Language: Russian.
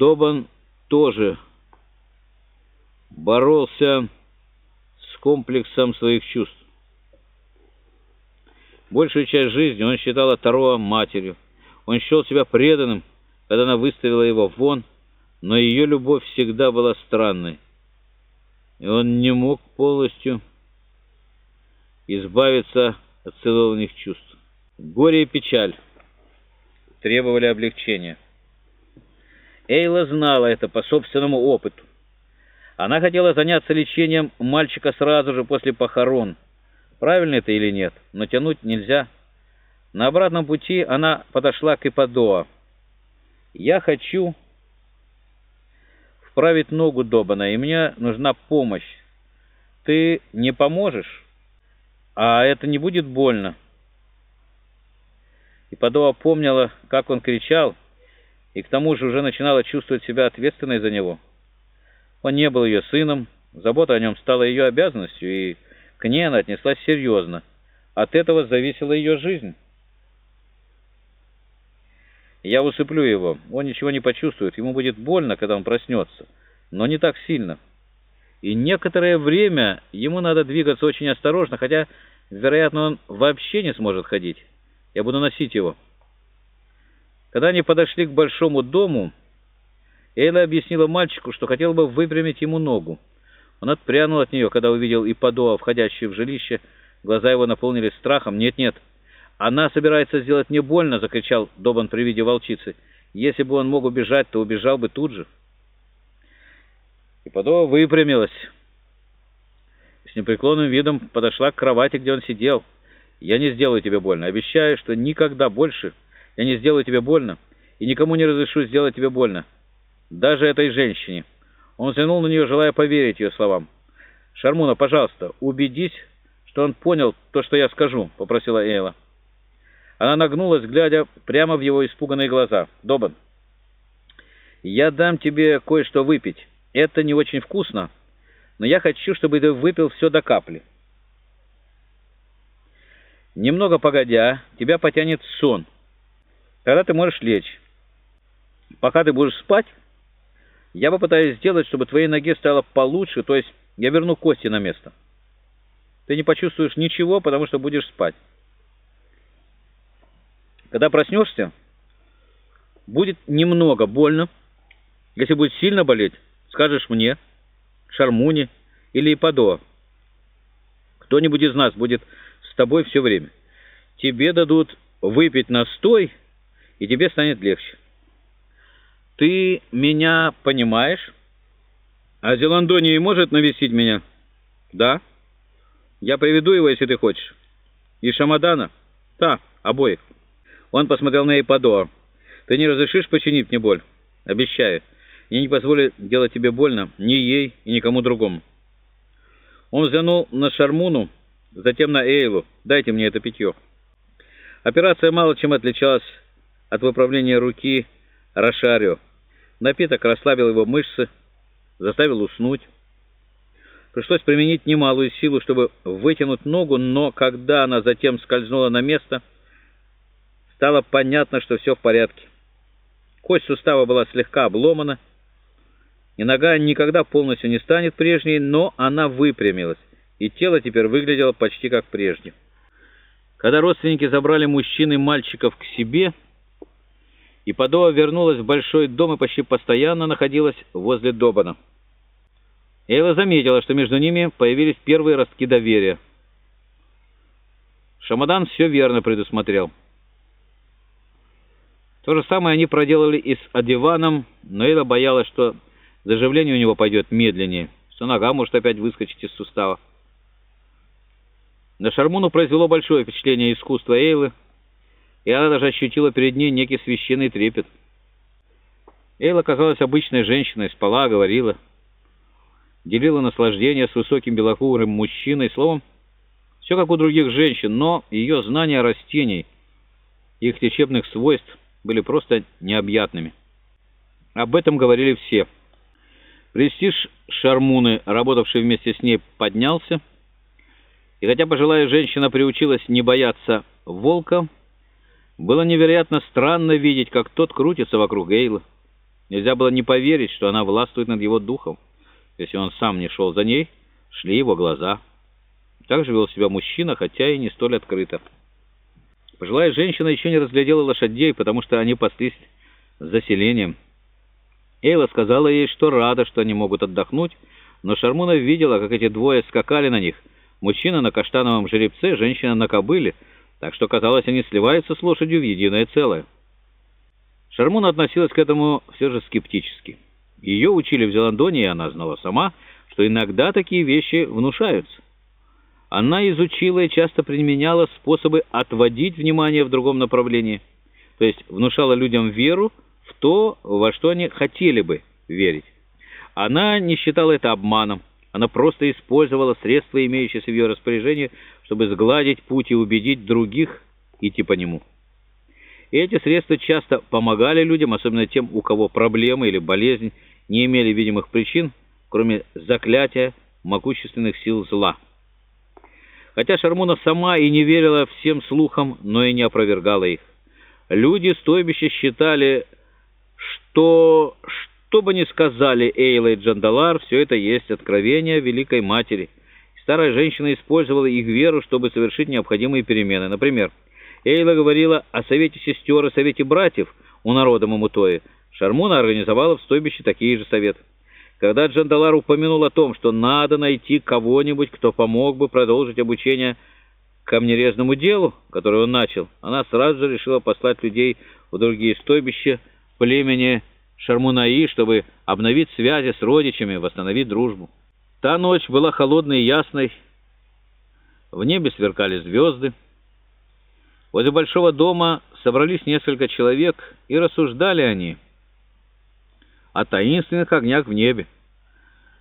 Добан тоже боролся с комплексом своих чувств. Большую часть жизни он считал Таро матерью. Он счел себя преданным, когда она выставила его вон, но ее любовь всегда была странной. И он не мог полностью избавиться от целованных чувств. Горе и печаль требовали облегчения. Эйла знала это по собственному опыту. Она хотела заняться лечением мальчика сразу же после похорон. Правильно это или нет, но тянуть нельзя. На обратном пути она подошла к Ипадоа. «Я хочу вправить ногу Добана, и мне нужна помощь. Ты не поможешь? А это не будет больно». Ипадоа помнила, как он кричал, и к тому же уже начинала чувствовать себя ответственной за него. Он не был ее сыном, забота о нем стала ее обязанностью, и к ней она отнеслась серьезно. От этого зависела ее жизнь. Я усыплю его, он ничего не почувствует, ему будет больно, когда он проснется, но не так сильно. И некоторое время ему надо двигаться очень осторожно, хотя, вероятно, он вообще не сможет ходить. Я буду носить его». Когда они подошли к большому дому, Эйла объяснила мальчику, что хотела бы выпрямить ему ногу. Он отпрянул от нее, когда увидел Ипадоа, входящую в жилище. Глаза его наполнились страхом. «Нет, нет, она собирается сделать мне больно!» — закричал Добан при виде волчицы. «Если бы он мог убежать, то убежал бы тут же». Ипадоа выпрямилась. С непреклонным видом подошла к кровати, где он сидел. «Я не сделаю тебе больно. Обещаю, что никогда больше...» Я не сделаю тебе больно, и никому не разрешу сделать тебе больно. Даже этой женщине». Он взглянул на нее, желая поверить ее словам. «Шармуна, пожалуйста, убедись, что он понял то, что я скажу», — попросила Эйла. Она нагнулась, глядя прямо в его испуганные глаза. «Добан, я дам тебе кое-что выпить. Это не очень вкусно, но я хочу, чтобы ты выпил все до капли. Немного погодя, тебя потянет сон». Тогда ты можешь лечь. Пока ты будешь спать, я попытаюсь сделать, чтобы твоей ноге стало получше, то есть я верну кости на место. Ты не почувствуешь ничего, потому что будешь спать. Когда проснешься, будет немного больно. Если будет сильно болеть, скажешь мне, Шармуне или Ипадоа. Кто-нибудь из нас будет с тобой все время. Тебе дадут выпить настой и тебе станет легче. Ты меня понимаешь? А Зеландония может навестить меня? Да. Я приведу его, если ты хочешь. И Шамадана? Да, обоих. Он посмотрел на Эйпадоа. Ты не разрешишь починить мне боль? Обещаю. Я не позволю делать тебе больно ни ей и никому другому. Он взглянул на Шармуну, затем на Эйлу. Дайте мне это питье. Операция мало чем отличалась от выправления руки Рошарио. Напиток расслабил его мышцы, заставил уснуть. Пришлось применить немалую силу, чтобы вытянуть ногу, но когда она затем скользнула на место, стало понятно, что все в порядке. Кость сустава была слегка обломана, и нога никогда полностью не станет прежней, но она выпрямилась, и тело теперь выглядело почти как прежде. Когда родственники забрали мужчин и мальчиков к себе, и Падоа вернулась в большой дом и почти постоянно находилась возле Добана. Эйла заметила, что между ними появились первые ростки доверия. Шамадан все верно предусмотрел. То же самое они проделали и с Адиваном, но Эйла боялась, что заживление у него пойдет медленнее, что нога может опять выскочить из сустава. На Шармуну произвело большое впечатление искусство Эйлы, и она даже ощутила перед ней некий священный трепет. Эйла казалась обычной женщиной, спала, говорила, делила наслаждение с высоким белокурым мужчиной, словом, все как у других женщин, но ее знания растений, их лечебных свойств были просто необъятными. Об этом говорили все. Престиж Шармуны, работавший вместе с ней, поднялся, и хотя пожилая женщина приучилась не бояться волка, было невероятно странно видеть, как тот крутится вокруг Эйла. Нельзя было не поверить, что она властвует над его духом. Если он сам не шел за ней, шли его глаза. Так же вел себя мужчина, хотя и не столь открыто. Пожилая женщина еще не разглядела лошадей, потому что они паслись с заселением. Эйла сказала ей, что рада, что они могут отдохнуть, но Шармуна видела, как эти двое скакали на них. Мужчина на каштановом жеребце, женщина на кобыле, так что, казалось, они сливаются с лошадью в единое целое. Шармуна относилась к этому все же скептически. Ее учили в Зеландоне, и она знала сама, что иногда такие вещи внушаются. Она изучила и часто применяла способы отводить внимание в другом направлении, то есть внушала людям веру в то, во что они хотели бы верить. Она не считала это обманом, она просто использовала средства, имеющиеся в ее распоряжении, чтобы сгладить путь и убедить других идти по нему. И эти средства часто помогали людям, особенно тем, у кого проблемы или болезнь не имели видимых причин, кроме заклятия могущественных сил зла. Хотя Шармуна сама и не верила всем слухам, но и не опровергала их. Люди стойбища считали, что, что бы ни сказали Эйла и Джандалар, все это есть откровение Великой Матери. Старая женщина использовала их веру, чтобы совершить необходимые перемены. Например, Эйла говорила о совете сестер и совете братьев у народа Мамутои. Шармуна организовала в стойбище такие же советы. Когда Джандалар упомянул о том, что надо найти кого-нибудь, кто помог бы продолжить обучение камнерезному делу, которое он начал, она сразу же решила послать людей в другие стойбища племени Шармунаи, чтобы обновить связи с родичами, восстановить дружбу. Та ночь была холодной и ясной, в небе сверкали звезды. Возле большого дома собрались несколько человек, и рассуждали они о таинственных огнях в небе.